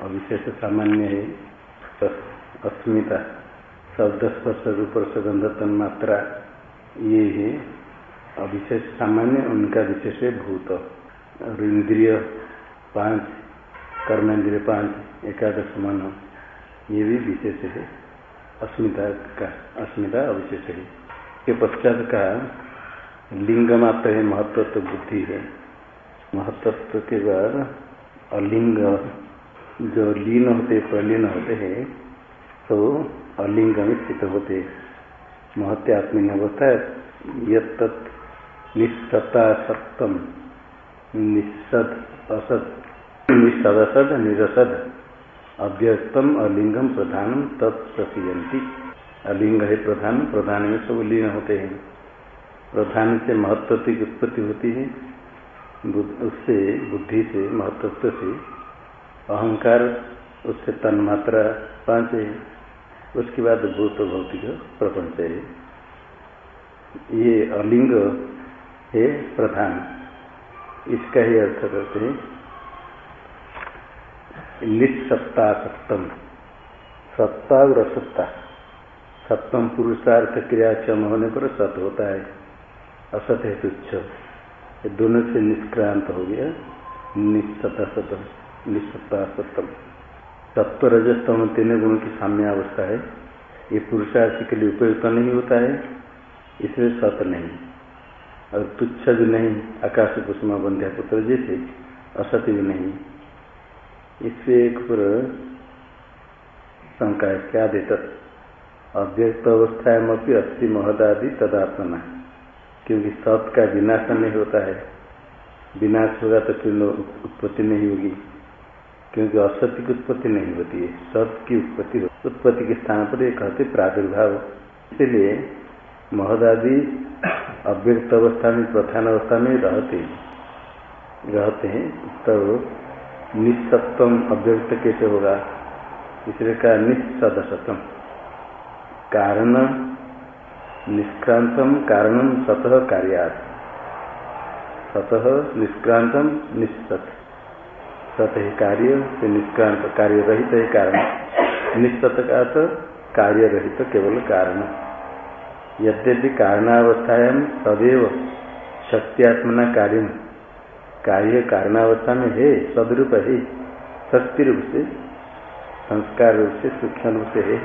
अविशेष सामान्य है। अस्मिता, शब्द स्पर्श रूप गंध तन्मात्रा, ये है। अविशेष सामान्य उनका विशेष है भूत। और इंद्रिय पाँच, कर्मेंद्रिय पाँच, एकादश मन, ये भी विशेष है। अस्मिता का, अस्मिता अविशेष है। के पश्चात का लिंग मात्र है महत्व तो बुद्धि है। महत्व के बाद अलिंग जो लीन होते, प्रलीन होते हैं तो अलिंग में स्थित होते। महत्यात्मी अवस्था यत निस्सता सत्तम निस्सद असद निस्सद असद निरसद अव्यक्तम, अलिंगम, प्रधानम तत्प्रसियंती अलिंग है प्रधान प्रधान में सब लीन होते हैं। प्रधान से महत्व की उत्पत्ति होती है। उससे, बुद्धि से, महत्व से अहंकार उससे तन्मात्रा, पाँच है उसके बाद भूत भौतिक प्रपंच है। ये अलिंग है प्रधान। इसका ही अर्थ करते हैं निस्सत्ता सप्तम। सत्ता और असत्ता। सप्तम पुरुषार्थ क्रिया क्षम होने पर सत होता है। असत है तुच्छ। दोनों से निष्क्रांत हो गया। निस्सता सतम निस्सत्ता सतम तत्व रजस्तम तीन गुण की साम्य अवस्था है। ये पुरुषार्थी के लिए उपयुक्त नहीं होता है, इसलिए सत नहीं। और तुच्छ भी नहीं, आकाश कुसुमा बंध्या पुत्र जैसे असत भी नहीं। इससे एक पर शंका है, क्या देता अव्यक्त अवस्थाएँ अस्थि महदादि तदात्मना। क्योंकि सत का विनाश नहीं होता है। विनाश होगा तो फिर उत्पत्ति नहीं होगी। क्योंकि असत्य की उत्पत्ति नहीं होती है, सत्य की उत्पत्ति उत्पत्ति के स्थान पर ये कहते प्रादुर्भाव। इसलिए महदादि अव्यक्त अवस्था में, प्रधान अवस्था में रहते रहते हैं तो निस्सत्वम अव्यक्त कैसे होगा? इसलिए कहा निस्सदसतम कारण निष्क्रांतम कारणम सतह कार्यात। सतह निष्क्रांतम निस्सत। है कार्य से निष्क्रांत कार्य रहित है कारण। निस्सत का तो कार्य रहित केवल कारण। यद्यपि कारणावस्थायाम सदैव शक्तियात्मना कार्य। कार्य कारणावस्था में है, सदरूप है, शक्ति रूप से, संस्कार रूप से, सूक्ष्म रूप से है।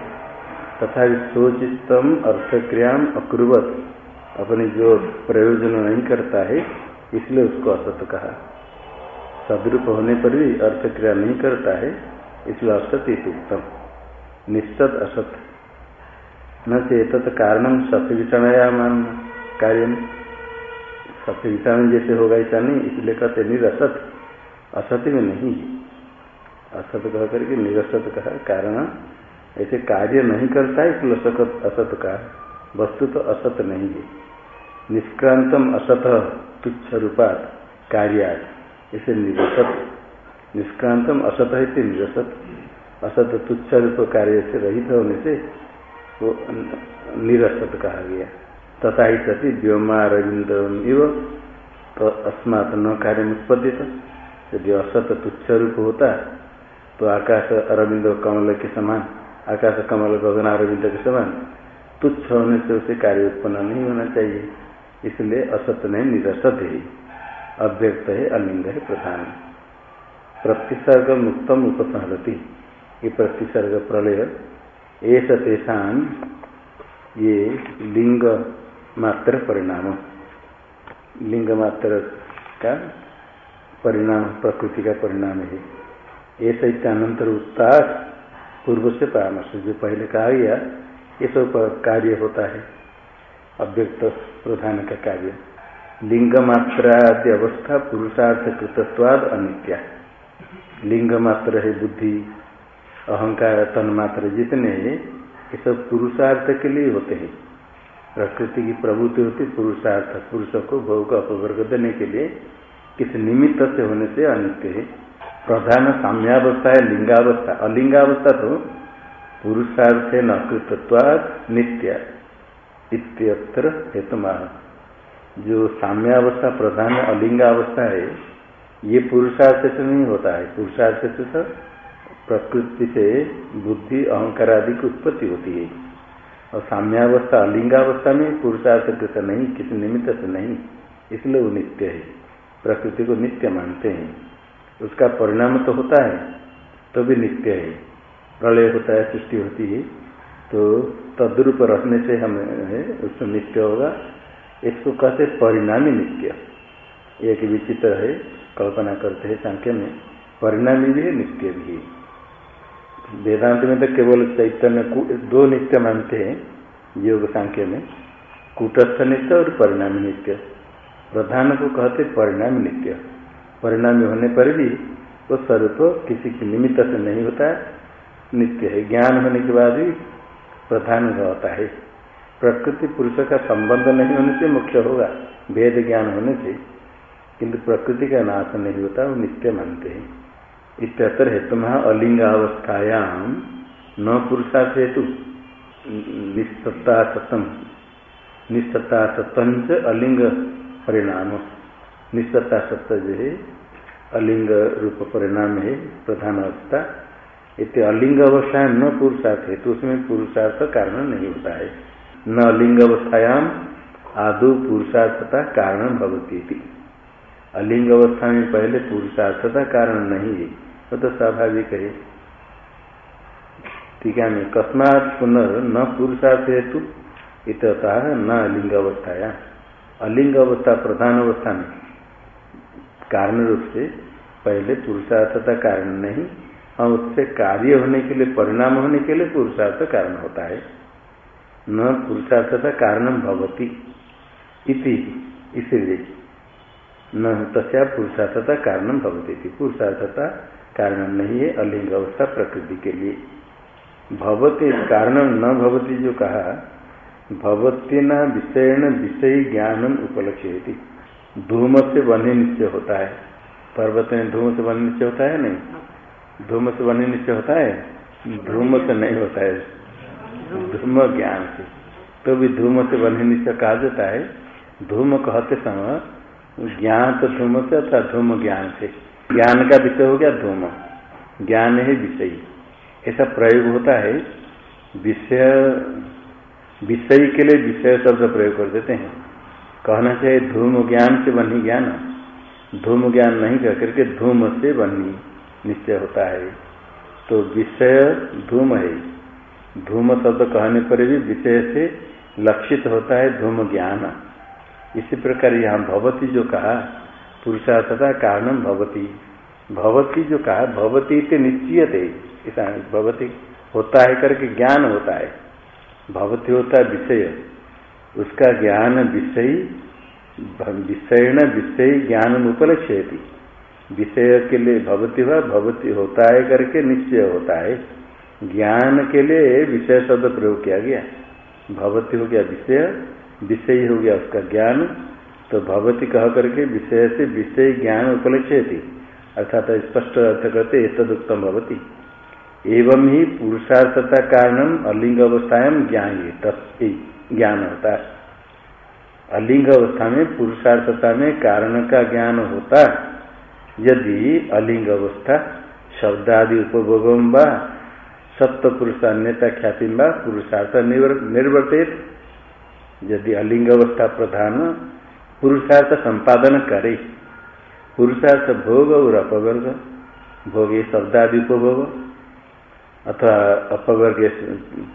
तथा सोचितम अर्थक्रिया अक्रुवत। अपने जो प्रयोजन नहीं करता है, इसलिए उसको असत कहा। सदरूप होने पर भी अर्थ क्रिया नहीं करता है, इसलिए असत उत्तम। निश्चत असत। न चेत कारणम सत्य मान कार्य। सत्य जैसे होगा ऐसा नहीं, इसलिए कहते निरसत। असत्य में नहीं असत कह करके निरसत कहा, कारण ऐसे कार्य नहीं करता है, इसलिए असत का। वस्तु तो असत नहीं है। निष्क्रांतम असत तुच्छ रूपात कार्यात। इसे निरसत निष्क्रांतम असत है निरसत। असत तुच्छ रूप कार्य से रहित होने से वो निरसत कहा गया। तथा ही सती व्योमारविंद इव तो अस्मात कार्य उत्पत्ति यदि असत तुच्छ रूप होता तो आकाश अरविंद कमल के समान, आकाश कमल गगनारविंद के समान, तुच्छ होने से उसे कार्य उत्पन्न नहीं होना चाहिए। इसलिए असत नहीं निरसत है। अव्यक्त है, अलिंग है, प्रधान प्रतिसर्ग मुक्तम उपसंहति ये प्रतिसर्ग प्रलय। ऐस तेषा ये लिंग मात्र परिणाम। लिंग मात्र का परिणाम, प्रकृति का परिणाम है। ऐसा इत्यानंतर उत्तार, पूर्व से परामर्श। जो पहले कहा गया, ये सब कार्य होता है। अव्यक्त प्रधान का कार्य। लिंग मात्रादि अवस्था पुरुषार्थ कृतत्वाद अनित्या। लिंग मात्र है बुद्धि, अहंकार, तन्मात्र जितने ये सब पुरुषार्थ के लिए होते हैं। प्रकृति की प्रभुति होती पुरुषार्थ, पुरुष को भोग अपवर्ग देने के लिए किस निमित्त से होने से अनित्य है। प्रधान साम्यावस्था है लिंगावस्था। अलिंगावस्था तो पुरुषार्थ न कृतत्वाद, नित्य। इत्यत्र हेतु जो साम्यावस्था प्रधान अलिंगावस्था है, ये पुरुषार्थ से नहीं होता है। पुरुषार्थ से तो प्रकृति से बुद्धि, अहंकार आदि की उत्पत्ति होती है। और साम्यावस्था, अलिंगावस्था में पुरुषार्थ कृत नहीं, किसी निमित्त से नहीं। इसलिए वो नित्य है। प्रकृति को नित्य मानते हैं। उसका परिणाम तो होता है तो भी नित्य है। प्रलय होता है, सृष्टि होती है तो तद्रूप रखने से हमें उसमें नित्य होगा। इसको कहते परिणामी नित्य। एक विचित्र है, कल्पना करते हैं सांख्य में, परिणामी भी है, नित्य भी वेदांत में तो केवल चैतन्य दो नित्य मानते हैं, योग सांख्य में, कूटस्थ नित्य और परिणामी नित्य। प्रधान को कहते परिणामी नित्य। परिणामी होने पर भी वो स्वरूप किसी की निमित्त से नहीं होता, नित्य है। ज्ञान होने के बाद भी प्रधान होता है। प्रकृति पुरुष का संबंध नहीं होने से मुख्य होगा। भेद ज्ञान होने से। किंतु प्रकृति का नाश नहीं होता, वो नित्य मानते हैं। इतर हेतु अलिंगावस्थायाम न पुरुषार्थ हेतु निस्तता सतम निस्तता सतंच अलिंग परिणाम। निस्तता सत्य जो है, अलिंग रूप परिणाम है, प्रधान अवस्था। इतने अलिंग अवस्था न पुरुषार्थ है तो उसमें पुरुषार्थ कारण नहीं होता है। न अलिंग अवस्थायाम आदो पुरुषार्थता कारण भवती अलिंग अवस्था में पहले पुरुषार्थता कारण नहीं है। वो तो स्वाभाविक है। टीका में कस्मात पुनर् न पुरुषार्थ हेतु इतः न अलिंग अवस्थाया अलिंग अवस्था प्रधान अवस्था में कारण रूप से पहले पुरुषार्थता कारण नहीं। और उससे कार्य होने के लिए, परिणाम होने के लिए पुरुषार्थ कारण होता है। न पुरुषार्थता कारण भवती इति इसलिए। न तस्या पुरुषार्थता कारण भवती थी पुरुषार्थता कारण नहीं है अलिंग अवस्था प्रकृति के लिए। भवती कारण न भवती जो कहा भवती न विषय विषय ज्ञान उपलक्ष्य धूम से बने निश्चय होता है। पर्वत में धूम से बने निश्चय होता है नहीं? धूम से बने निश्चय होता है? धूम से नहीं होता है। धूम ज्ञान से तो भी धूम से बने निश्चय कहा जाता है, धूम कहते समय ज्ञान तो धूम से अथवा धूम ज्ञान से। ज्ञान का विषय हो गया धूम। ज्ञान है विषय। ऐसा प्रयोग होता है, विषय विषय के लिए विषय शब्द प्रयोग कर देते हैं। कहना चाहिए धूम ज्ञान से बनी ज्ञान। धूम ज्ञान नहीं कह करके धूम से बनी निश्चय होता है। तो विषय धूम है। धूम शब्द कहने पर भी विषय से लक्षित होता है धूम ज्ञान। इसी प्रकार यहाँ भवती जो कहा पुरुषार्थता कारणम भवती। भवती जो कहा, भवती इतने निश्चित है भवती होता है करके ज्ञान होता है। भवती होता है विषय। उसका ज्ञान विषय विषय न विषय ज्ञान उपलक्ष्य विषय के लिए भवती हुआ, भवती होता है करके निश्चय होता है। ज्ञान के लिए विषय शब्द प्रयोग किया गया। भवती हो गया विषय विषय हो गया उसका ज्ञान। तो भवती कह करके विषय से विषय ज्ञान उपलक्ष्य थी अर्थात स्पष्ट अर्थ करते तदुक्तम भवती। एवं ही पुरुषार्थता कारण अलिंग अवस्थाएँ ज्ञान ये ज्ञान होता। है अलिंग अवस्था में पुरुषार्थता में कारण का ज्ञान होता। यदि अलिंग अवस्था शब्दादि उपभोगम व सत्व पुरुष अन्यता ख्याति व पुरुषार्थ निर्वर्तित। यदि अलिंग अवस्था प्रधान, पुरुषार्थ संपादन करे। पुरुषार्थ भोग और अपवर्ग। भोगे शब्दादि उपभोग। अथवा अपवर्ग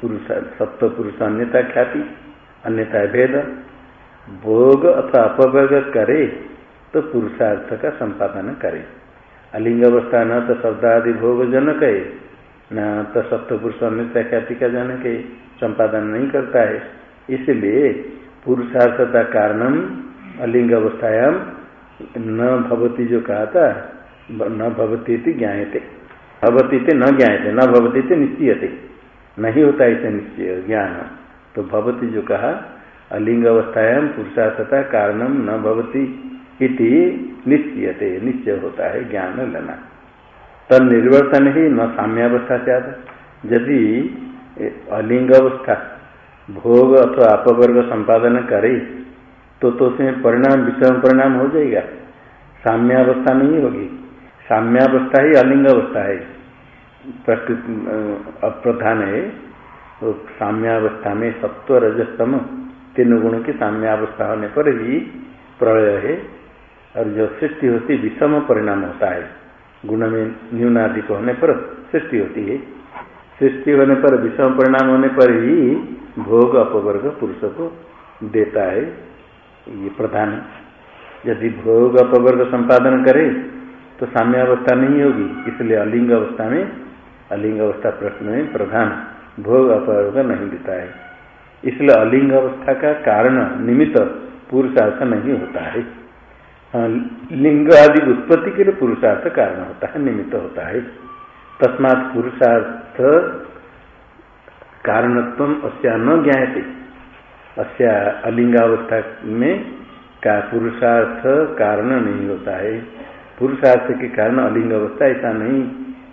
पुरुष सत्व पुरुष अन्यता ख्याति अन्यता भेद। भोग अथवा अपवर्ग करे तो पुरुषार्थ का संपादन करे। अलिंग अवस्था न तो शब्दादि भोग जनक है। न तो सत्य पुरुष अमित ख्याति का जनक है संपादन नहीं करता है। इसलिए पुरुषार्थता कारणम, अलिंग अवस्थायाम, न भवती जो कहा था न भवती थी ज्ञाते भवती थे न ज्ञाते न भवती थे निश्चयते। नहीं होता इसे निश्चय, ज्ञान। तो भवती जो कहा, अलिंग अवस्थायाम, पुरुषार्थता कारणम, न भवती इति निश्चयते। निश्चय होता है ज्ञान लेना। तब निर्वर्तन ही न साम्यावस्था से आता यदि अलिंग अवस्था भोग अथवा अपवर्ग संपादन करे तो तो उसमें परिणाम, विषम परिणाम हो जाएगा। साम्यावस्था नहीं होगी। साम्यावस्था ही अलिंग अवस्था है। प्रकृति अप्रधान है। तो साम्यावस्था में सत्व, रजस्तम, तीन गुणों की साम्यावस्था होने पर ही प्रलय है। और जो सृष्टि होती, विषम परिणाम होता है। गुण में न्यूनाधिक होने पर सृष्टि होती है। सृष्टि होने पर विषम परिणाम होने पर ही भोग अपवर्ग पुरुष को देता है। ये प्रधान यदि भोग अपवर्ग संपादन करे तो साम्य अवस्था नहीं होगी। इसलिए अलिंग अवस्था में, अलिंग अवस्था प्रश्न में प्रधान भोग अपवर्ग नहीं देता है। इसलिए अलिंग अवस्था का कारण निमित्त पुरुषार्थ नहीं होता है। लिंग आदि उत्पत्ति के लिए पुरुषार्थ कारण होता है, निमित्त होता है। तस्मात पुरुषार्थ कारणत्व अस्या न ज्ञाते अस्या अलिंगावस्था में का पुरुषार्थ कारण नहीं होता है। पुरुषार्थ के कारण अलिंग अवस्था ऐसा नहीं,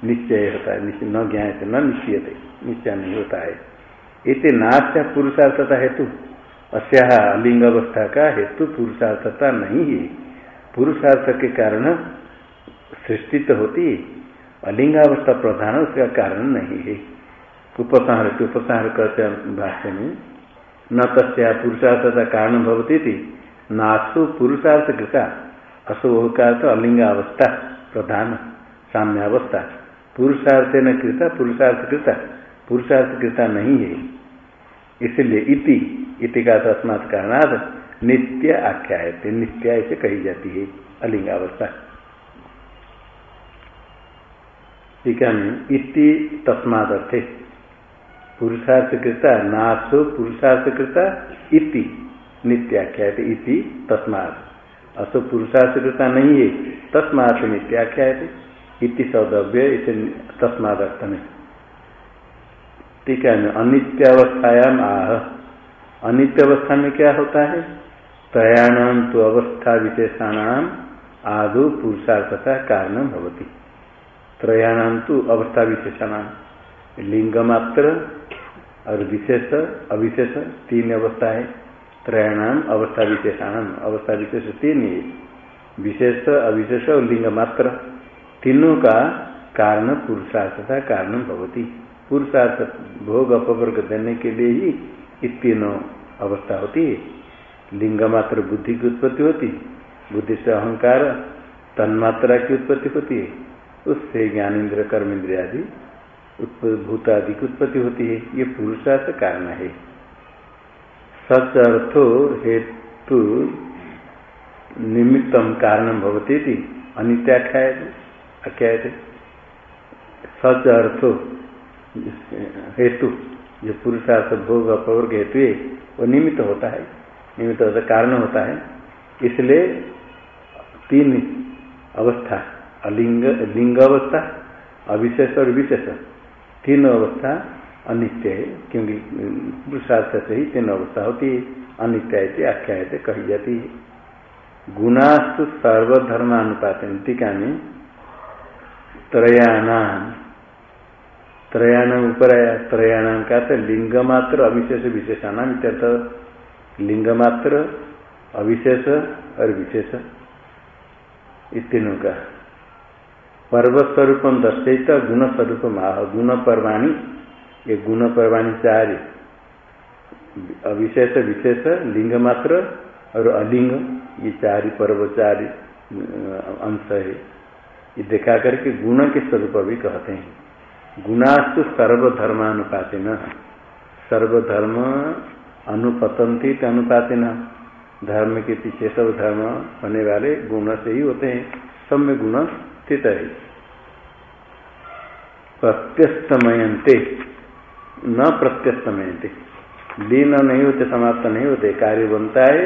निश्चय होता है न ज्ञाते न निश्चयते, निश्चय नहीं होता है। इसे नाश्य पुरुषार्थता हेतु। अस्या अलिंग अवस्था का हेतु पुरुषार्थता नहीं है। पुरुषार्थ के कारण सृष्टि तो होती, अलिंगावस्था प्रधान उसका कारण नहीं है। उपसंहार के उपसंहार करते भाष्य में, न तस्या पुरुषार्थ का कारण भवती थी, नासु पुरुषार्थ कृता अशुभ का तो अलिंगावस्था प्रधान, साम्यावस्था। पुरुषार्थ न कृता, पुरुषार्थ कृता पुरुषार्थ कृता नहीं है। इसलिए इति इति का तस्मात कारणात नित्य आख्या है नित्य ऐसे कही जाती है, अलिंगावस्था। टीका में इति तस्माद अर्थे पुरुषार्थ कृता नाशो पुरुषार्थ कृता इति नित्याख्या इति तस्माद असो पुरुषार्थ कृता नहीं है, तस्मात नित्याख्या इति सौदव्य, इसे तस्माद अर्थ में। टीका में अनित्यावस्थायाम आह। अनित्य अवस्था में क्या होता है? त्रयाणाम तो अवस्था विशेषाणाम आदो पुरुषार्थता कारण भवती। त्रयाणाम तो अवस्था विशेषणाम लिंग मात्र और विशेष अविशेष तीन अवस्था है त्रयाणाम अवस्था विशेषाणाम अवस्था विशेष तीन है विशेष, अविशेष और लिंग मात्र तीनों का कारण पुरुषार्थता कारण भवती। पुरुषार्थ भोग अपवर्ग देने के लिए ही तीनों अवस्था होती है। लिंग मात्र बुद्धि की उत्पत्ति होती, बुद्धि से अहंकार, तन्मात्रा की उत्पत्ति होती है, उससे ज्ञानेन्द्र कर्म इंद्रिया आदि भूत आदि की उत्पत्ति होती है। ये पुरुषार्थ कारण है। सच अर्थो हेतु निमित्तम कारण भवती अनित्याख्याय आख्याय सच अर्थो हेतु, जो पुरुषार्थ, भोग, अपवर्ग हेतु है, वो निमित्त होता है। निमित्त होता कारण होता है। इसलिए तीन अवस्था, अलिंग लिंग अवस्था अविशेष और विशेष। तीन अवस्था अनित्य है, क्योंकि पुरुषार्थ से ही तीन अवस्था होती है। अनित्य आख्या कही जाती है। गुणास्तु सर्वधर्मानुपात टीका में त्रयाणाम त्रयाणाम ऊपर आया त्रयाणाम का तो लिंग मात्र, अविशेष, विशेषाणाम इत्यर्थ। लिंग मात्र अविशेष और विशेष। तीनों का। पर्व स्वरूप दर्शित गुण स्वरूप आह गुण पर्वाणी ये गुण पर्वाणी चार। अविशेष, विशेष लिंग मात्र और अलिंग, ये चार पर्व, चार अंश है। ये देखा करके गुण के स्वरूप भी कहते हैं। गुणास्तु सर्वधर्मानुपाति न सर्वधर्म अनुपतंती अनुपाति न धर्म के पीछे सब धर्म होने वाले गुण से ही होते हैं। सब में गुण स्थित है। प्रत्यस्तमयते न प्रत्यस्तमयते लीन नहीं होते, समाप्त नहीं होते। कार्य बनता है।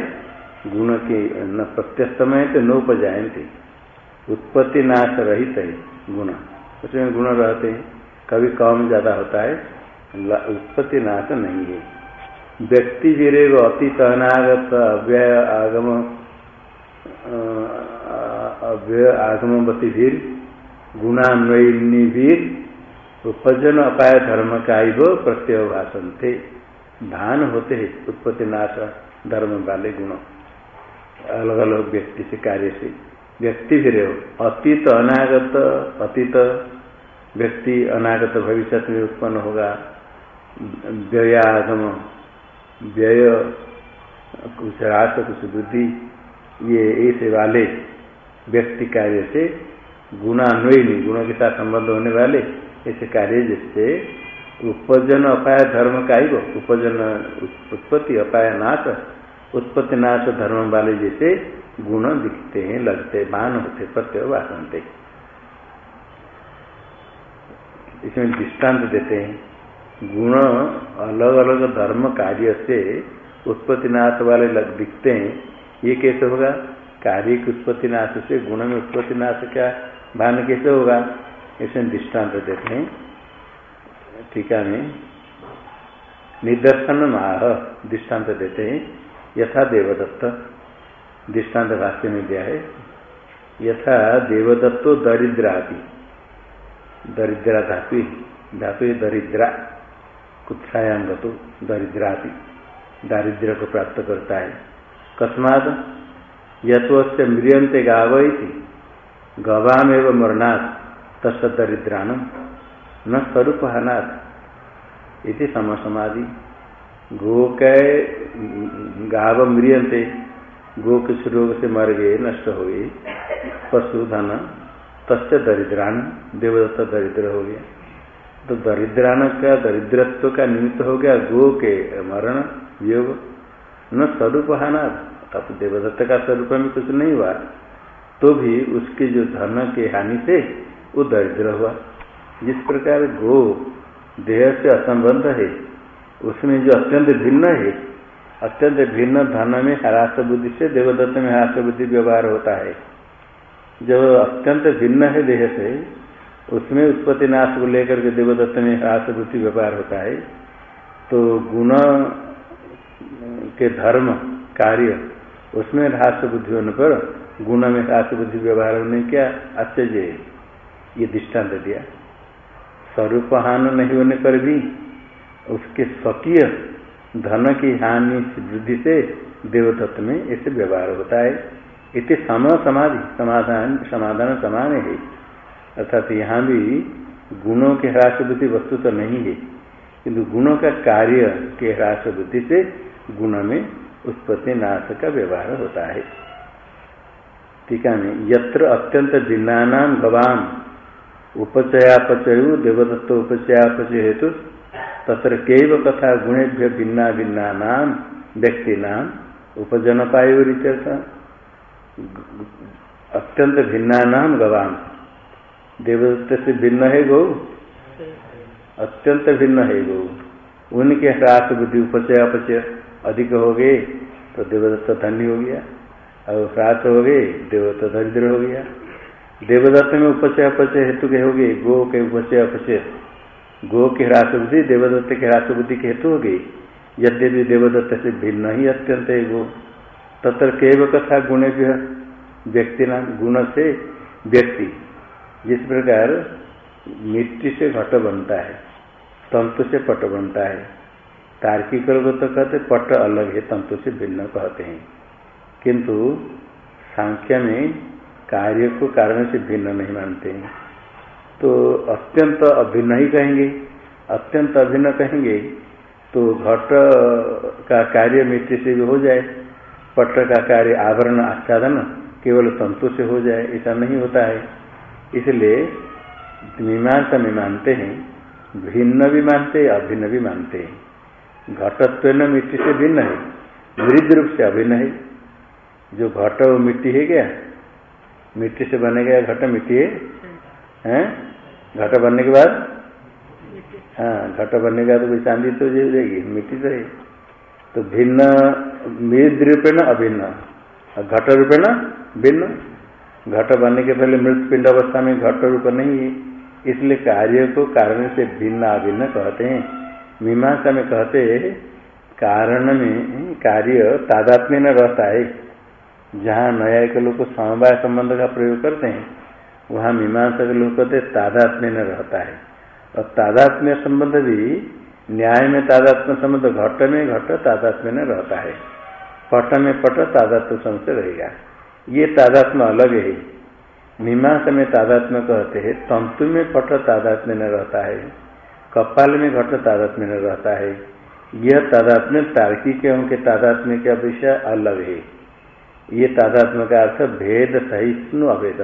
गुण के न प्रत्यस्तमयते न उपजायते उत्पत्ति नाश रहित है गुण। उसमें गुण रहते हैं। कभी कम ज़्यादा होता है उत्पत्ति नाश नहीं है। व्यक्ति विरेव अतीत अनागत अव्यय आगम अव्यय आगमवती भीर गुणान्वयिनी भीर उपजन अपाय धर्म का प्रत्यय भाषण थे धान होते हैं, उत्पत्ति नाश, धर्म वाले गुण। अलग अलग व्यक्ति से कार्य से। व्यक्ति फिर अतीत अनागत, अतीत, व्यक्ति अनागत भविष्य में उत्पन्न होगा। व्ययागम व्यय, कुछ रास, कुछ बुद्धि, ये ऐसे वाले व्यक्ति कार्य से गुणान्वयी गुणों के साथ संबंध होने वाले ऐसे कार्य जिससे उपजन अपाय धर्म का ही उपजन, उत्पत्ति, अपाय नाश, उत्पत्ति नाश धर्म वाले जैसे गुण दिखते हैं, लगते मान होते प्रत्यय वासनते इसमें दृष्टांत देते हैं। गुण अलग अलग धर्म कार्य से उत्पत्ति नाश वाले लग दिखते हैं। ये कैसे होगा? कार्य की उत्पत्ति नाश से, गुण में उत्पत्ति नाश का भान कैसे होगा? इसमें दृष्टांत देते हैं। टीका में निदर्शन माह दृष्टांत देते हैं। यथा देवदत्त दृष्टांत भाष्य में दिया है। यथा देवदत्तो दरिद्रादि, दरिद्रा धातु धातु दरिद्रा। कुत्सायांग तो दरिद्रादि दारिद्र्य को प्राप्त करता है कस्मात यथोस्य म्रियंते गाव गवाम एवं मरणात् तस् दरिद्राण न स्वरूप हनाथ इति गो कै गाव म्रियंते गो किस रोग से मर गए नष्ट हो गए पशुधन तस्य दरिद्राण देवदत्त दरिद्र हो गया तो दरिद्राण का, दरिद्रत्व का निमित्त हो गया गो के मरण, योग। न स्वरूप हाना तब देवदत्त का स्वरूप में कुछ नहीं हुआ। तो भी उसके जो धन के हानि से वो दरिद्र हुआ। जिस प्रकार गो देह से असंबंध है, उसमें जो अत्यंत भिन्न है, अत्यंत भिन्न धन में ह्रास बुद्धि से देवदत्त में ह्रास बुद्धि व्यवहार होता है। जो अत्यंत भिन्न है देह से उसमें उत्पत्ति नाश को लेकर के देवदत्त में ह्रास बुद्धि व्यवहार होता है। तो गुण के धर्म, कार्य, उसमें ह्रास बुद्धि होने पर गुण में ह्रास बुद्धि व्यवहार होने क्या आश्चर्य ये दृष्टांत दिया। स्वरूप हान नहीं होने पर भी उसके स्वकीय धन की हानि वृद्धि से देवतत्व में ऐसे व्यवहार होता है। इतने सम समाधि, समाधान समाधान समान है। अर्थात यहाँ भी गुणों के ह्रास बुद्धि वस्तु तो नहीं है, किंतु गुणों का कार्य के ह्रास बुद्धि से गुण में उत्पत्ति नाश का व्यवहार होता है। टीका में यत्र अत्यंत भिन्ना गवाम उपचयापचयु देवदत्त उपचयापचय हेतु, तत्र केव कथा गुणेभ्य भिन्ना भिन्ना नाम व्यक्ति नाम उपजन अत्यंत भिन्ना नाम गवाम देवदत्त से भिन्न है गौ? अत्यंत भिन्न है गौ। उनके ह्रास बुद्धि उपचय अपचय अधिक हो गए तो देवदत्त धन्य हो गया। और ह्रास हो गए, देवदत्त दरिद्र हो गया। देवदत्त में उपचय अपचय हेतु के हो गए, गो के उपचय अपचय गो की ह्रास बुद्धि, देवदत्त के ह्रास बुद्धि के हेतु हो गई। यद्यपि देवदत्त से भिन्न ही अत्यंत है गो। तत्र केव कथा गुण व्यक्ति नाम गुण से व्यक्ति। जिस प्रकार मिट्टी से घट बनता है, तंतु से पट बनता है तार्किक लोग तो कहते पट अलग है, तंतु से भिन्न कहते हैं। किंतु सांख्य में कार्य को कारण से भिन्न नहीं मानते हैं। तो अत्यंत अभिन्न ही कहेंगे, अत्यंत अभिन्न कहेंगे तो घट का कार्य मिट्टी से भी हो जाए, पट का कार्य आवरण आच्छादन केवल तंतु से हो जाए, ऐसा नहीं होता है। इसलिए मीमांसा में मानते हैं, भिन्न भी मानते अभिन्न भी मानते हैं। घटत्व न मिट्टी से भिन्न है वृद्ध रूप से अभिन्न है। जो घट वो मिट्टी है क्या? मिट्टी से बने गया घट, मिट्टी है? हैं? घट बनने के बाद? हाँ घट बनने के बाद कोई चांदी तो हो जाएगी मिट्टी तो है। तो भिन्न, मृद रूपेण अभिन्न घट रूपेण भिन्न। घट बनने के पहले मृत पिंड अवस्था में घट रूप नहीं है। इसलिए कार्य को कारण से भिन्न अभिन्न कहते हैं। मीमांसा में कहते कारण में कार्य तादात्म्य न रहता है। जहाँ न्याय के लोग समवाय संबंध का प्रयोग करते हैं, वहाँ मीमांसा के लोग कहते तादात्म्य न रहता है। और तादात्म्य संबंध भी न्याय में तादात्म्य संबंध, घट में घट तादात्म्य न रहता है। पट में पट तादात्म्य संबंध रहेगा। ये तादात्म्य अलग है। मीमांसा में तादात्म्य कहते हैं, तंतु में पट तादात्म्य न रहता है। कपाल में घट तादात्म्य न रहता है। यह तादात्म्य तार्किक के तादात्म्य के अपेक्षा अलग है। ये तादात्म्य का अर्थ भेद सहिष्णु अभेद।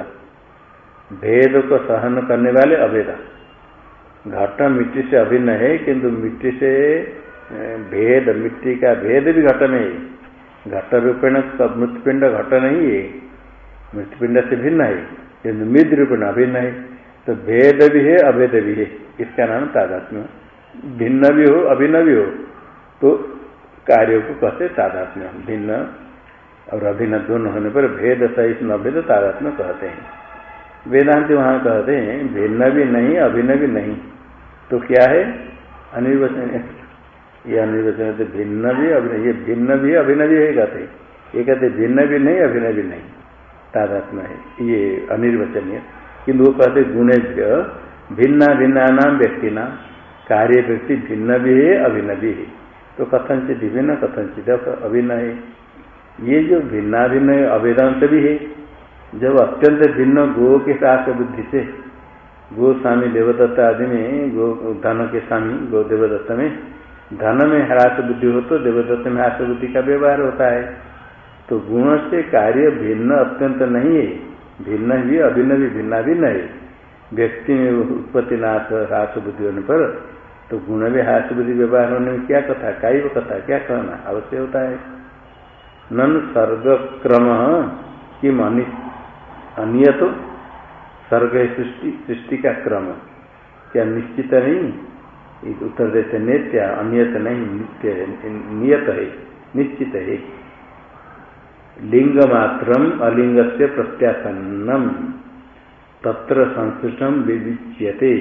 भेद को सहन करने वाले अभेद। घट मिट्टी से अभिन्न है, किंतु मिट्टी से भेद, मिट्टी का भेद भी घट में है। घट रूपेण मृतपिंड घट नहीं है। मृतपिंड से भिन्न है, किंतु मृद रूपेण अभिन्न है। तो भेद भी है, अभेद भी है। इसका नाम तादात्म्य। भिन्न भी हो, अभिन्न भी हो तो कार्यों को कहते तादात्म्य। भिन्न और अभिन्न दोनों होने पर भेद सहित अभेद तादात्म्य कहते हैं। वेदांत वहाँ कहते हैं, भिन्न भी नहीं, अभिन्न भी नहीं। तो क्या है? अनिर्वचन ये अनिर्वचन तो भिन्न भी अभिनय ये भिन्न भी अभिनय भी है कहते ये कहते भिन्न भी नहीं अभिनय भी नहीं। तादात्मा है। ये अनिर्वचनीय। किंतु वो कहते गुणेभ्य भिन्ना भिन्ना नाम व्यक्ति नाम कार्य व्यक्ति भिन्न भी है, अभिन्न भी है। तो कथनचित भिन्न, कथनचित अभिन्न है। ये जो भिन्ना भिन्न अवेदांत भी है। जब अत्यंत भिन्न गो के साथ बुद्धि से, गो स्वामी देवदत्त आदि में, गो, धन के स्वामी, गो देवदत्त में धन में ह्रास बुद्धि हो तो देवदत्त में ह्रास बुद्धि का व्यवहार होता है। तो गुण से कार्य भिन्न अत्यंत नहीं है। भिन्न भी अभिन्न भी भिन्ना भिन्न है। व्यक्ति में उत्पत्ति नाश, ह्रास बुद्धि होने पर तो गुण में ह्रास बुद्धि व्यवहार होने में क्या कथा वो कथा, क्या कहना अवश्य होता है। नन की अनियत, सर्ग सृष्टि सृष्टि का क्रम। क्या निश्चित नहीं? उत्तर देते, नित्य अनियत नहीं, नित्य नियत है, निश्चित है। लिंग मात्रम अलिंग से प्रत्यासन्नम, तत्र संश्लिष्टम विविच्यते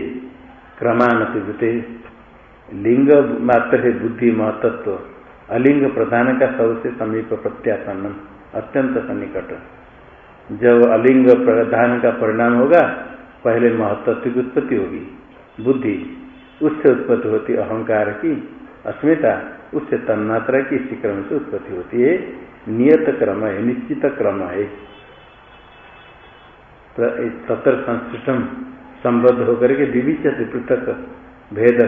क्रमानतिवते लिंग मात्र है बुद्धि महतत्व अलिंग प्रधान का सबसे समीप प्रत्यासन्नम, अत्यंत सन्निकट। जब अलिंग प्रधान का परिणाम होगा, पहले महत्व की उत्पत्ति होगी, बुद्धि। उससे उत्पत्ति होती अहंकार की अस्मिता, उससे तन्मात्रा की इसी क्रम से उत्पत्ति होती है। नियत क्रम है, निश्चित क्रम है। तत्र संस्कृतम संबद्ध होकर के विविचत पृथक भेद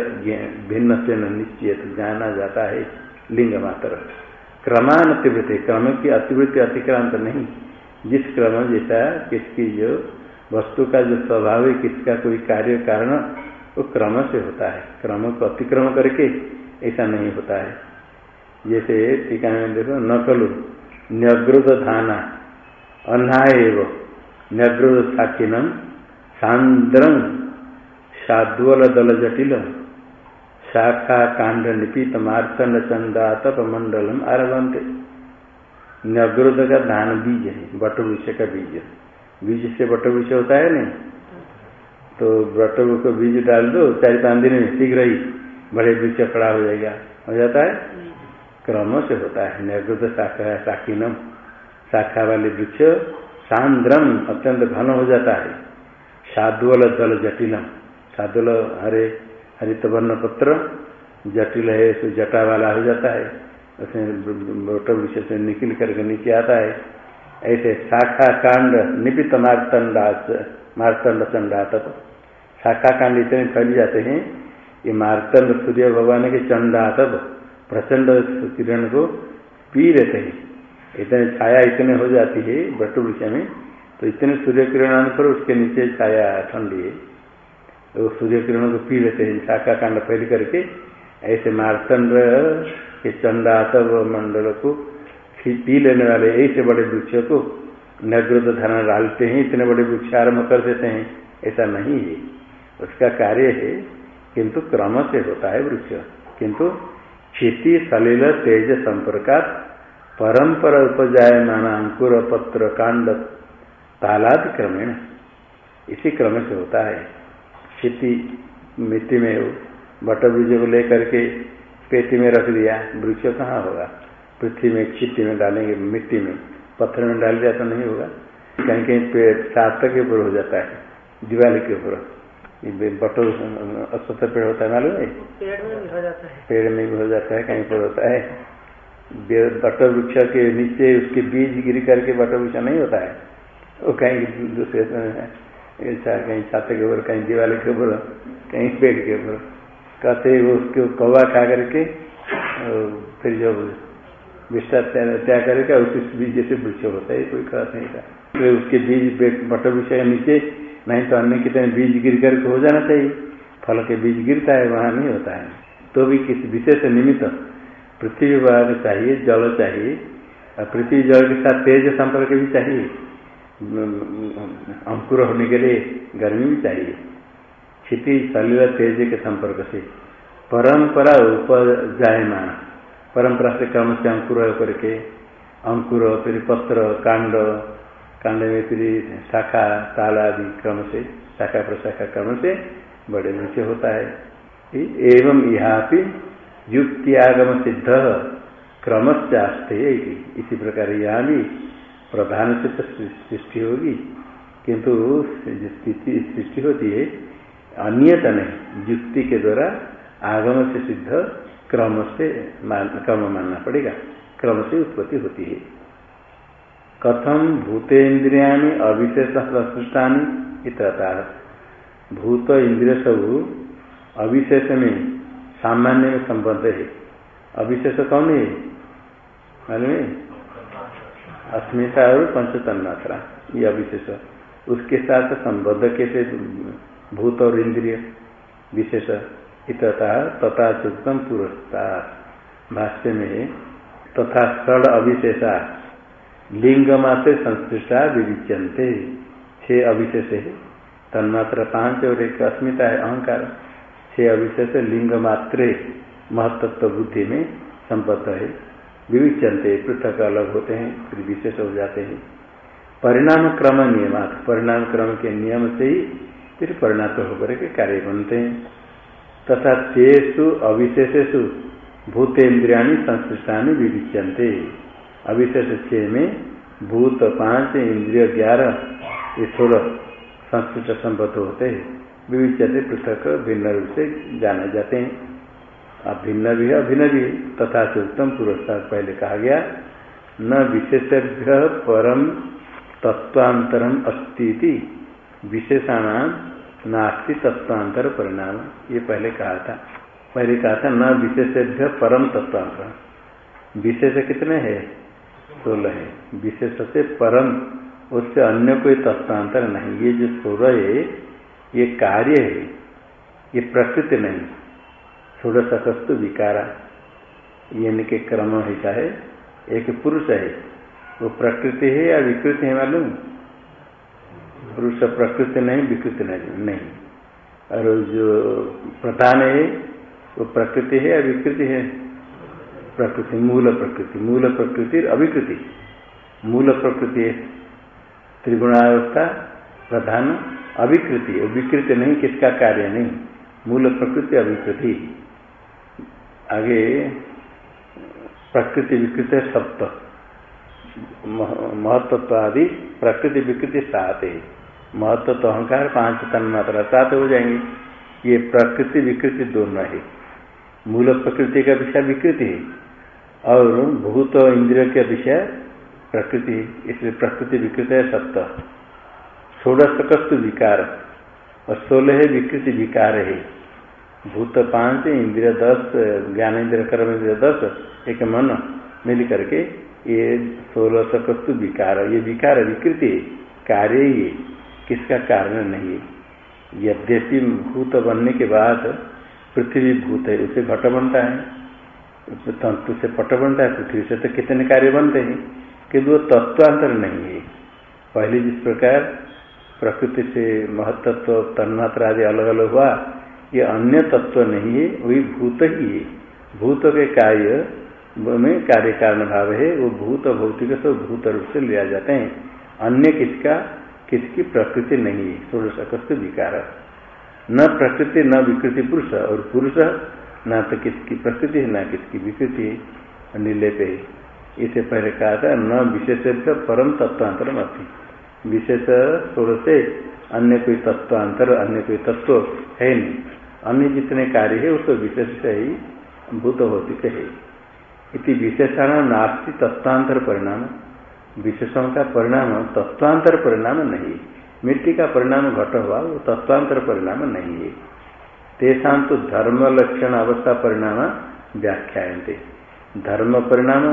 भिन्न से निश्चित जाना जाता है, लिंग मात्र। क्रमान अतिवृत्ति क्रम की अतिवृत्ति, अतिक्रांत नहीं। जिस क्रम जैसा किसकी जो वस्तु का जो स्वभाव है, किसका कोई कार्य कारण वो क्रम से होता है। क्रम को अतिक्रम करके ऐसा नहीं होता है। जैसे टीका में देखो न कलु न्यग्रुद धाना एवं न्यग्रुद साक्षिनम सांद्रम साद्वल दल जटिल शाखा कांड निपित चंदा तप मंडलम आरभंते नगरोध का धान बीज है बटवृक्ष का बीज बीज से बटवृक्ष होता है नहीं? तो बट को बीज डाल दो चार पाँच दिन में शीघ्र ही बड़े वृक्ष खड़ा हो जाएगा। हो जाता है? क्रम से होता है। नगृद शाखा शाकीनम शाखा वाले वृक्ष सांद्रम अत्यंत घन हो जाता है। साधुअल दल जटिलम। साधुल हरे, हरित वर्ण पत्र जटिल है तो जटा वाला हो जाता है। उसमें मोटर विषय से निकल करके नीचे आता है। ऐसे शाखा कांड, निपित मार्तंडा मार्तंड तक शाखा कांड इतने फैल जाते हैं। ये मार्तंड सूर्य भगवान के चंडा तब प्रचंड किरण को पी लेते हैं। इतने छाया इतने हो जाती है विषय में तो इतने सूर्य किरण आने पर उसके नीचे छाया ठंडी है। तो सूर्य किरण को पी लेते हैं शाखा कांड फैल करके। ऐसे मार्तंड कि चंडातव मंडल को पी लेने वाले ऐसे बड़े वृक्ष को नगृद धन डालते हैं, इतने बड़े वृक्ष आरंभ कर देते हैं। ऐसा नहीं है। उसका कार्य है, किंतु क्रम से होता है वृक्ष। किंतु क्षिति, सलिल, तेज संपर्कात, परंपर उपजायमान अंकुर, पत्र, कांड, तालाद क्रमेण। इसी क्रम से होता है। क्षिति मिट्टी में बट बीज को लेकर के पेटी में रख दिया, वृक्ष कहाँ होगा? पृथ्वी में क्षिति में डालेंगे, मिट्टी में। पत्थर में डाल दिया तो नहीं होगा। कहीं कहीं पेड़ सात के ऊपर हो जाता है, दिवाली के ऊपर। बटो अस्वस्थ पेड़ होता है मालूम है? पेड़ में भी हो जाता है। पेड़ में भी हो जाता है कहीं पर होता है। बटर वृक्ष के नीचे उसके बीज गिर करके बटर वृक्ष नहीं होता है। वो कहीं दूसरे कहीं छाते के ऊपर कहीं दीवार के ऊपर कहीं पेड़ के ऊपर। कहते वो उसके कौवा खा करके फिर जब विष्टा त्याग करके उसी बीज जैसे वृक्ष होता है कोई खास नहीं था। उसके बीज बटर वृक्ष के नीचे नहीं तो अन्य कितने बीज गिर करके हो जाना चाहिए। फल के बीज गिरता है, वहाँ नहीं होता है। तो भी किसी विशेष निमित्त पृथ्वी भाग चाहिए, जल चाहिए, और पृथ्वी जल के साथ तेज संपर्क भी चाहिए। अंकुर होने के लिए गर्मी भी चाहिए। क्षिति शरीर तेज के संपर्क से। परंपरा उपजायमान। परंपरा से क्रम से अंकुर होकर के, अंकुर, फिर पत्र, कांड कांड में फिर शाखा ताल आदि क्रम से शाखा प्रशाखा क्रम से बड़े नीचे होता है। एवं यहाँ युक्तियागम सिद्ध क्रमश्चास्ते इसी प्रकार यहाँ भी प्रधान से तो सृष्टि होगी किंतु स्थिति सृष्टि होती है अन्यता नहीं युक्ति के द्वारा आगम से सिद्ध क्रम से मान, क्रम मानना पड़ेगा। क्रम से उत्पत्ति होती है। कथम भूतेन्द्रिया अविशेष प्रसृष्टा इतना भूत इंद्रिय सब अविशेष में सामान्य में संबंध है अविशेष कौन है? मालूम अस्मिता और पंचतन्मात्रा, ये अविशेष। उसके साथ संबद्ध कैसे? भूत और इंद्रिय विशेष इतता तथा चुक्तम पुरस्कार भाष्य में तथा षड अविशेषा लिंग मात्र संश्लिष्टा विविच्यंते छह अविशेष। है तन्मात्र पाँच और एक अस्मिता है अहंकार। छह अविशेष लिंग मात्रे महत्व बुद्धि में संबद्ध है। विविचनते पृथक अलग होते हैं, फिर विशेष हो जाते हैं। परिणाम क्रम नियमात। परिणाम क्रम के नियम से ही फिर परिणाम होकर के कार्य बनते हैं। तथा तेसु अविशेषु भूतेन्द्रिया संश्लिष्टा विविच्यंते अविशेष छह में भूत पाँच इंद्रिय ग्यारह सोलह संस्कृत संबद्ध होते हैं। विविचते पृथक भिन्न रूप से जाने जाते हैं। अभिन्न भी अभिन्न भी तथा से उत्तम पुरस्कार पहले कहा गया, न विशेषज्ञ परम तत्वांतरम अस्ती विशेषाण नास्ति तत्वांतर परिणाम। ये पहले कहा था। पहले कहा था न विशेषज्ञ परम तत्वांतर विशेष कितने हैं? सोलह है। विशेष से परम, उससे अन्य कोई तत्वांतर नहीं। ये जो सोलह है, ये कार्य है, ये प्रकृति नहीं। षोड़शकस्तु विकारा। ये के क्रम होता है एक पुरुष है। वो प्रकृति है या विकृति है मालूम? पुरुष प्रकृति नहीं, विकृति नहीं नहीं। और जो प्रधान है, वो प्रकृति है या विकृति है? प्रकृति, मूल प्रकृति मूल प्रकृति अभिकृति मूल प्रकृति त्रिगुणावस्था, प्रधान अभिकृति विकृति नहीं, किसका कार्य नहीं? मूल प्रकृति अभिकृति आगे, प्रकृति, विकृत, सप्त। महत्व आदि प्रकृति, विकृति, सात है। महत्व तो अहंकार, पाँच तन मात्रा, सात हो जाएँगे। ये प्रकृति, विकृति दोनों है। मूल प्रकृति का विषय विकृति है। और भूत इंद्रिय के विषय प्रकृति, इसलिए प्रकृति विकृत है सप्त षोड़श विकार और सोलह विकृति विकार है। भूत पाँच, इंद्रिय दस ज्ञान इंद्रिय कर्म इंद्रिय दस, एक मन मिल करके ये सोलह सकस्तु विकार, ये विकार विकृति कार्य ही, किसका कारण नहीं है। यद्यपि भूत बनने के बाद पृथ्वी भूत है, उसे घट बनता है। तंतु से पट बनता है, पृथ्वी से तो कितने कार्य बनते हैं? किंतु वो तत्वांतर नहीं है। पहले जिस प्रकार प्रकृति से महत्व तन्मात्रा आदि अलग अलग हुआ, ये अन्य तत्व नहीं है वही भूत ही है। भूत के कार्य में कार्य कारण भाव है, वो भूत भौतिक सब भूत रूप से लिया जाते हैं। अन्य किसका? किसकी प्रकृति नहीं है षोड़शकस्त विकार। न प्रकृति, न विकृति पुरुष, और पुरुष न तो किसकी प्रकृति है, न किसकी विकृति है निर्लेप है इसे पहले कहा था, न विशेष परम तत्वांतर मत विशेष थोड़े से अन्य कोई तत्वांतर, अन्य कोई तत्व है नहीं। अन्य जितने कार्य है, उसको विशेष से ही भूत भौतिक है इति विशेषण नास्ति तत्वांतर परिणाम। विशेषण का परिणाम तत्वांतर परिणाम नहीं। मिट्टी का परिणाम घट हुआ, वो तत्वांतर परिणाम नहीं है। तेषा तो धर्म लक्षण अवस्था परिणाम व्याख्याते धर्म परिणाम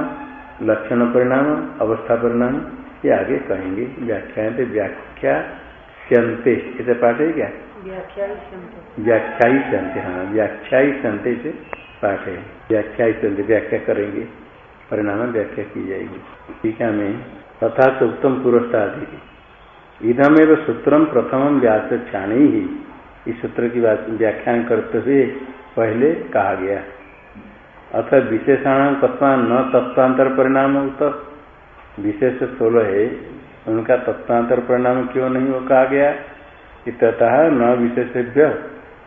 लक्षण परिणाम अवस्था परिणाम ये आगे कहेंगे व्याख्याते व्याख्या स्यंते इसे पाठ है क्या? व्याख्याई संते हाँ व्याख्याई संते से पाठ है। व्याख्याई संते व्याख्या करेंगे परिणाम व्याख्या की जाएगी। ठीक है मैं तथा उत्तम पुरस्कार इधमेव सूत्रम प्रथम व्यास ही इस सूत्र की व्याख्यान करते हुए पहले कहा गया। अथ विशेषण तत्वा न तत्वांतर परिणाम तो विशेष सोलह है, उनका तत्वांतर परिणाम क्यों नहीं हो कहा गया? इतः न विशेषभ्य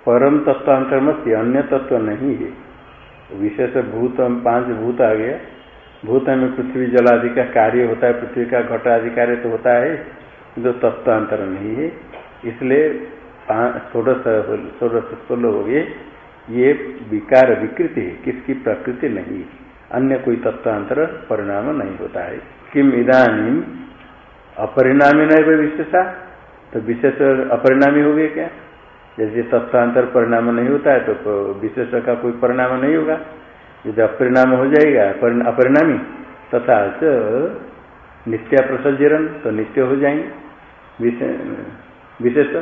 परम तत्वांतर मत अन्य तत्व नहीं है। विशेष भूत पाँच भूत आ गया। भूत में पृथ्वी जल आदि का कार्य होता है, पृथ्वी का घट आदि कार्य तो होता है, जो तत्वांतर नहीं है। इसलिए सोलह सोलह हो गए। ये विकार, विकृति है, किसकी प्रकृति नहीं। अन्य कोई तत्वांतर परिणाम नहीं होता है। किम इधानी अपरिणामी नहीं विशेषा तो विशेष अपरिणामी हो गए क्या? जैसे तत्वांतर परिणाम नहीं होता है तो विशेष का कोई परिणाम नहीं होगा। यदि अपरिणाम हो जाएगा अपरिणामी, तथा नित्या प्रसजरन तो नित्य हो जाएँगे। विशेष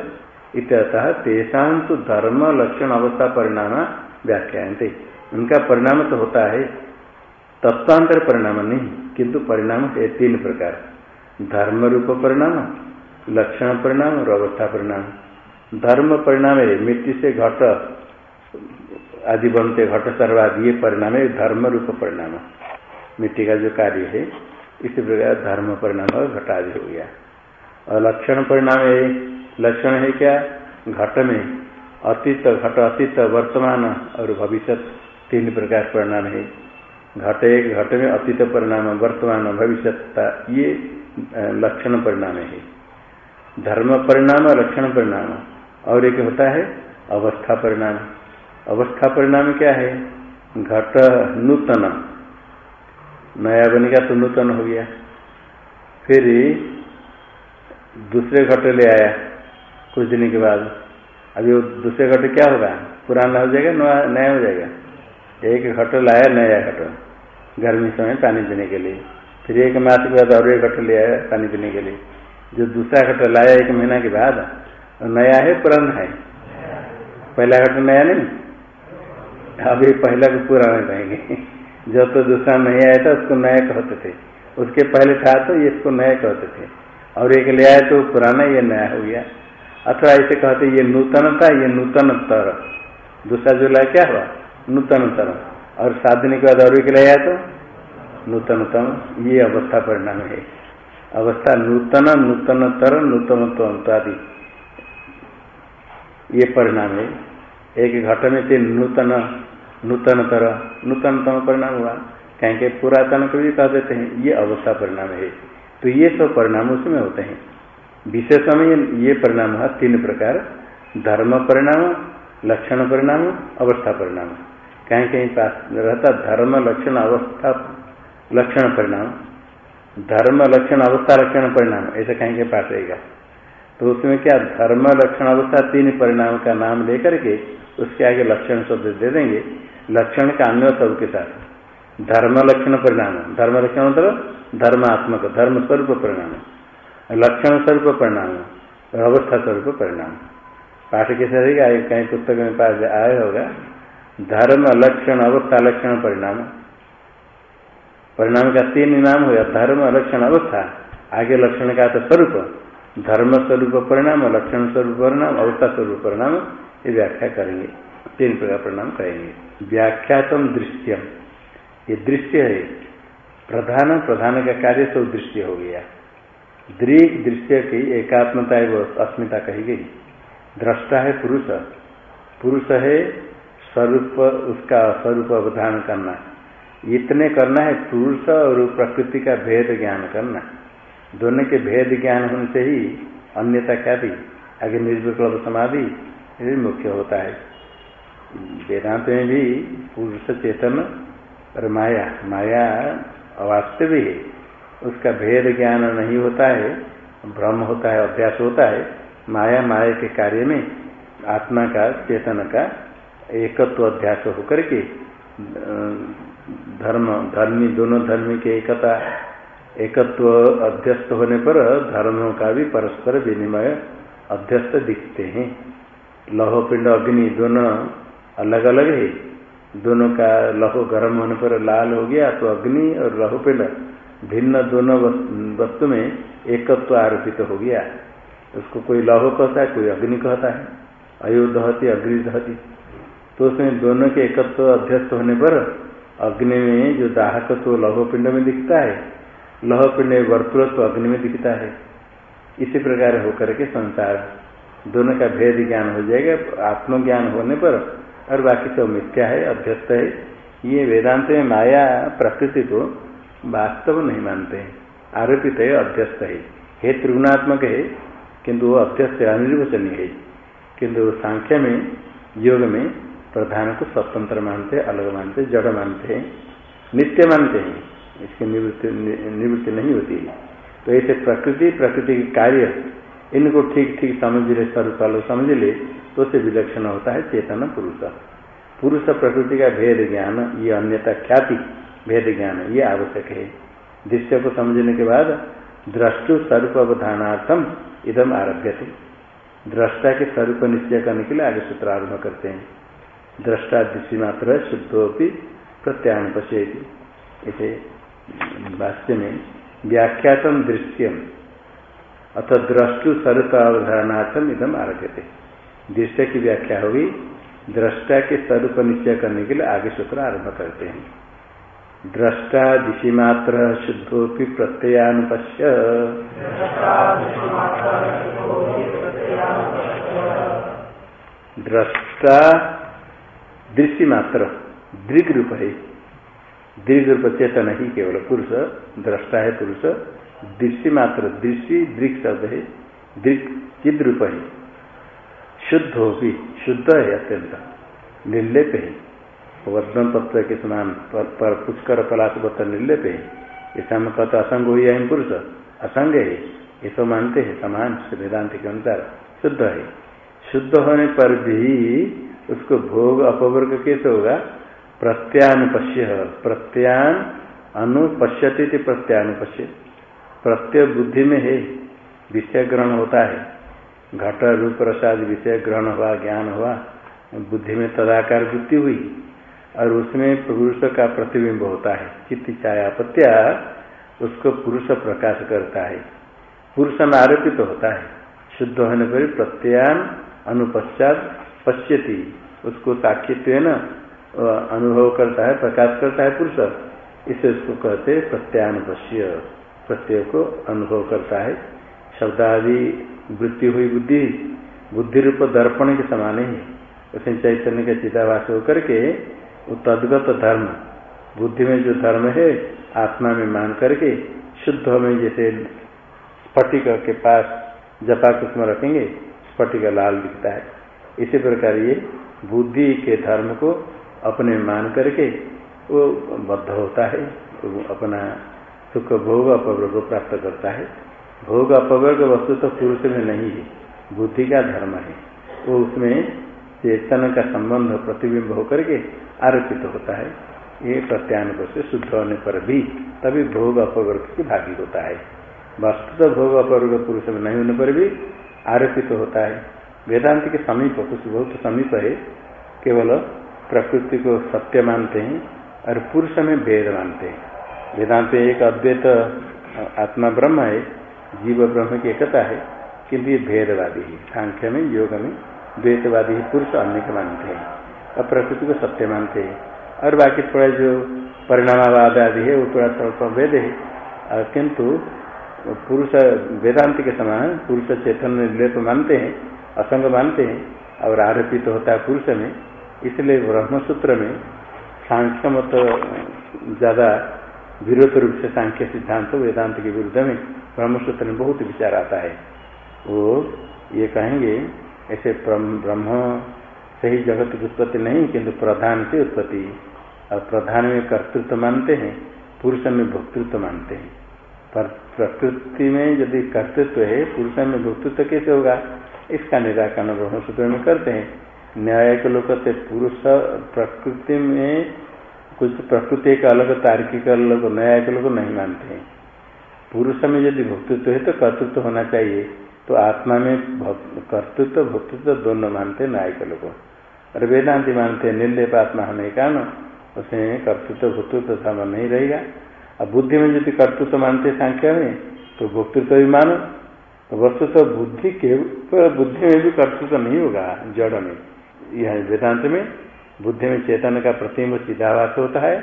इत्यतः तेषा तो धर्म, लक्षण, अवस्था, परिणाम व्याख्याते उनका परिणाम तो होता है तत्वांतर परिणाम नहीं, किंतु परिणाम है तीन प्रकार। धर्म रूप परिणाम, लक्षण परिणाम और अवस्था परिणाम। धर्म परिणाम है, मिट्टी से घट, आदि बनते घट सर्वाद ये परिणाम है, धर्म रूप परिणाम। मिट्टी का जो कार्य है, इसी प्रकार धर्म परिणाम घट आदि हो गया। और लक्षण परिणाम है लक्षण है क्या? घट में अतीत, घट अतीत, वर्तमान और भविष्य तीन प्रकार परिणाम है। घट एक, घट में अतीत परिणाम, वर्तमान भविष्य ये लक्षण परिणाम है। धर्म परिणाम, लक्षण परिणाम और एक होता है अवस्था परिणाम। अवस्था परिणाम क्या है? घट नूतन। नया बनेगा तो नूतन हो गया। फिर दूसरे घट ले आया। कुछ दिन के बाद। अभी वो दूसरे घट क्या होगा? पुराना हो जाएगा, नया नया हो जाएगा? एक घट लाया, नया घट। गर्मी समय पानी पीने के लिए। फिर एक मास के बाद और एक घट ले आया पानी पीने के लिए। जो दूसरा घट लाया एक महीना के बाद नया है, पुराना है? पहला घट नया नहीं? अभी पहला को पुराना कहेंगे जब तो दूसरा नहीं आया था, उसको नया कहते थे। उसके पहले था तो ये इसको नया कहते थे। और एक ले आया तो पुराना, ये नया हो गया। अथवा ऐसे कहते ये नूतन था ये नूतन तर दूसरा जो लाया क्या हुआ? नूतन तर और सात दिन के बाद और एक ले आया तो? नूतनतम। ये अवस्था परिणाम है। अवस्था नूतन, नूतनतर नूतनत्व आदि ये परिणाम है। एक घट में से नूतन नूतन तरह नूतनतम परिणाम हुआ। कहीं पुरातन को भी कह देते हैं, ये अवस्था परिणाम है। तो ये सब परिणाम उसमें होते हैं। विशेष में ये परिणाम है, तीन प्रकार। धर्म परिणाम, लक्षण परिणाम, अवस्था परिणाम। कहीं कहीं पास रहता धर्म, लक्षण, अवस्था, लक्षण परिणाम। धर्म, लक्षण, अवस्था, लक्षण परिणाम, ऐसा कहीं के पास रहेगा। तो उसमें क्या धर्म, लक्षण, अवस्था तीन परिणाम का नाम लेकर के उसके आगे लक्षण शब्द दे देंगे। लक्षण का अन्य सब के साथ। धर्म, लक्षण परिणाम। धर्म, लक्षण मतलब धर्मात्मक, धर्म स्वरूप परिणाम। लक्षण स्वरूप परिणाम और अवस्था स्वरूप परिणाम पाठ के साथ कहीं पुस्तक में पास आया होगा, धर्म, लक्षण, अवस्था, लक्षण, परिणाम। परिणाम का तीन नाम हुआ, धर्म, लक्षण, अवस्था। आगे लक्षण का तो स्वरूप धर्म स्वरूप परिणाम लक्षण स्वरूप परिणाम अवस्था स्वरूप परिणाम, ये व्याख्या करेंगे। तीन प्रकार परिणाम करेंगे। व्याख्यातम दृश्यम ये दृश्य है। प्रधान प्रधान का कार्य सब दृश्य हो गया। दृग दृश्य की एकात्मता एवं अस्मिता कही गई। दृष्टा है पुरुष। पुरुष है स्वरूप, उसका स्वरूप अवधान करना। इतने करना है पुरुष और प्रकृति का भेद ज्ञान करना। दोनों के भेद ज्ञान होने से ही अन्यता क्या भी, आगे निर्विकल्प समाधि मुख्य होता है। वेदांत में भी पुरुष चेतन और माया माया अवास्तव है। उसका भेद ज्ञान नहीं होता है, भ्रम होता है, अभ्यास होता है, माया माया के कार्य में आत्मा का, चेतन का एकत्व अध्यास होकर के, धर्म, धर्मी, दोनों धर्मी के एकता, एकत्व अध्यस्त होने पर धर्मों का भी परस्पर विनिमय अध्यस्त दिखते हैं। लौह, पिंड, अग्नि दोनों अलग अलग है। दोनों का लहो गर्म होने पर लाल हो गया तो अग्नि और लहो, पिंड भिन्न दोनों वस्तु में एकत्व आरोपित हो गया। उसको कोई लहो कहता है, कोई अग्नि कहता है। अयो दहती अग्नि दहती तो उसमें दोनों के एकत्व अध्यस्त होने पर अग्नि में जो दाहक दाहकत्व लहो पिंड में दिखता है, लहो पिंड में वर्तुलत्व अग्नि में दिखता है। इसी प्रकार होकर के संसार दोनों का भेद ज्ञान हो जाएगा। आत्मज्ञान होने पर और बाकी सब मिथ्या है, अध्यस्त है। ये वेदांत में माया प्रकृति को वास्तव नहीं मानते। हैं आरोपित है, अध्यस्त है। हे त्रिगुणात्मक है, किंतु वो अध्यस्त अनिर्वचनीय है। किंतु सांख्य में, योग में प्रधान को स्वतंत्र मानते, अलग मानते, जड़ मानते हैं नित्य मानते हैं। इसकी निवृत्ति निवृत्ति नहीं होती। है तो ऐसे प्रकृति प्रकृति के कार्य, इनको ठीक ठीक समझ ले स्वरूप समझ ले तो से विलक्षण होता है चेतन पुरुष। पुरुष प्रकृति का भेद ज्ञान, ये अन्यता ख्याति भेद ज्ञान ये आवश्यक है। दृश्य को समझने के बाद द्रष्टु स्वरूप अवधानार्थम इदम आरभ्य थे दृष्टा के स्वरूप निश्चय करने के लिए आगे सूत्र आरंभ करते हैं। दृष्टा दृष्टि मात्र है शुद्धोपि प्रत्यान पश्येति। इसे भाष्य में व्याख्यातम दृश्यम अथ द्रष्टु स्वरूप अवधारणार्थम इदम आरभ्य थे दृश्य की व्याख्या होगी दृष्टा के स्वरूप निश्चय करने के लिए आगे सूत्र आरंभ करते हैं। दृष्टा दिशि मात्र शुद्धोपि प्रत्ययानुपश्य। दृष्टा दृश्य मात्र दृग रूप है दीर्घ रूप चेतन ही केवल पुरुष दृष्टा है पुरुष। दृश्य मात्र दृश्य दृक शब्द है दृक चिद रूप है शुद्ध हो भी शुद्ध है अत्यंत। निर्लेप है। वर्धन तत्व के समान पर पुष्कर पलाश बत्त निर्लेप है। ऐसा में कहते असंग हुई है, पुरुष। असंग है। ये तो मानते हैं, समान वेदांत के अनुसार शुद्ध है। शुद्ध होने पर भी उसको भोग अपवर्ग कैसे होगा? प्रत्यानुपश्य। प्रत्यान अनुपश्यति प्रत्यानुपश्य। प्रत्यय बुद्धि में है, विषय ग्रहण होता है। घट रूप प्रसाद विषय ग्रहण हुआ, ज्ञान हुआ, बुद्धि में तदाकार वृत्ति हुई। और उसमें पुरुष का प्रतिबिंब होता है, चित्त छायापत्या, उसको पुरुष प्रकाश करता है। पुरुष आरोपित तो होता है। शुद्ध होने पर प्रत्यान अनुपश्चात पश्यति। उसको साक्षित्व न अनुभव करता है, प्रकाश करता है पुरुष। इसे उसको कहते प्रत्यानुपश्य प्रत्यय को अनुभव करता है। शब्दादि वृत्ति हुई बुद्धि बुद्धि रूप दर्पण के समान ही। उसमें चैतन्य के चितावास होकर के तदगत धर्म। बुद्धि में जो धर्म है, आत्मा में मान करके शुद्ध में जैसे स्फटिक के पास जपा कुछ में रखेंगे, स्फटिक लाल दिखता है। इसी प्रकार ये बुद्धि के धर्म को अपने मान करके वो बद्ध होता है, वो अपना सुख भोग अपवर्ग प्राप्त करता है। भोग अपवर्ग वस्तु तो पुरुष में नहीं है, बुद्धि का धर्म है। वो उसमें चेतन का संबंध प्रतिबिंब होकर के आरोपित होता है। ये प्रत्यानुप से शुद्ध होने पर भी तभी भोग अपवर्ग की भागी होता है। वस्तु तो भोग अपवर्ग पुरुष में नहीं होने पर भी आरोपित होता है। वेदांत के समीप, कुछ बहुत समीप है, केवल प्रकृति को सत्य मानते हैं और पुरुष में भेद मानते हैं। वेदांत एक अद्वैत आत्मा ब्रह्म है, जीव ब्रह्म की एकता है, किंतु ये भेदवादी है। सांख्य में, योग में द्वैतवादी पुरुष अन्य के मानते हैं। और प्रकृति को सत्य मानते हैं। और बाकी थोड़ा जो परिणामवाद आदि है, वो थोड़ा स्वल्प वेद है। किंतु पुरुष वेदांत के समान पुरुष चेतन निर्लेप मानते हैं, असंग मानते हैं, और आरोपित तो होता है पुरुष में। इसलिए ब्रह्मसूत्र में सांख्य मत, ज़्यादा विरोध रूप से सांख्य सिद्धांत वेदांत के विरुद्ध में ब्रह्मसूत्र में बहुत विचार आता है। वो ये कहेंगे ऐसे ब्रह्म से ही जगत की उत्पत्ति नहीं, किंतु प्रधान से उत्पत्ति। और प्रधान में कर्तृत्व मानते हैं, पुरुष में भोक्तृत्व मानते हैं। पर प्रकृति में यदि कर्तृत्व है, पुरुष में भोक्तृत्व कैसे होगा? इसका निराकरण ब्रह्म सूत्र में करते हैं। न्याय के लोग कहते पुरुष प्रकृति में कुछ प्रकृति एक अलग तार्किक अलग न्याय के लोग नहीं मानते हैं। पुरुष में यदि भोक्तृत्व है तो कर्तृत्व होना चाहिए। तो आत्मा में कर्तृत्व, भोक्तृत्व दोनों मानते न्याय के लोग। और वेदांति मानते निर्लेप आत्मा होने का न उसमें कर्तृत्व, भोक्तृत्व समय नहीं रहेगा। अब बुद्धि में यदि कर्तृत्व मानते संख्या में तो भोक्तृत्व भी मानो। तो वस्तु तो बुद्धि के बुद्धि में भी कर्तृत्व नहीं होगा, जड़ में। यह वेदांत में बुद्धि में चेतन का प्रतिम्ब सीधावास होता है।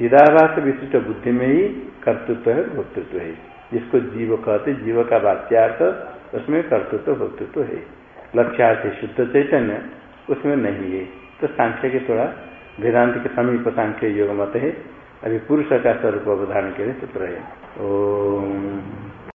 सीधावास विशिष्ट बुद्धि में ही कर्तृत्व है, भोक्तृत्व है। जिसको जीव कहते जीव का वाच्यार्थ उसमें कर्तृत्व, भक्तृत्व है। लक्ष्यार्थ शुद्ध चैतन्य उसमें नहीं है। तो सांख्य के थोड़ा वेदांत के समीप सांख्य योग मत है। अभी पुरुष का स्वरूप अवधारण के लिए सूत्र है। ओम।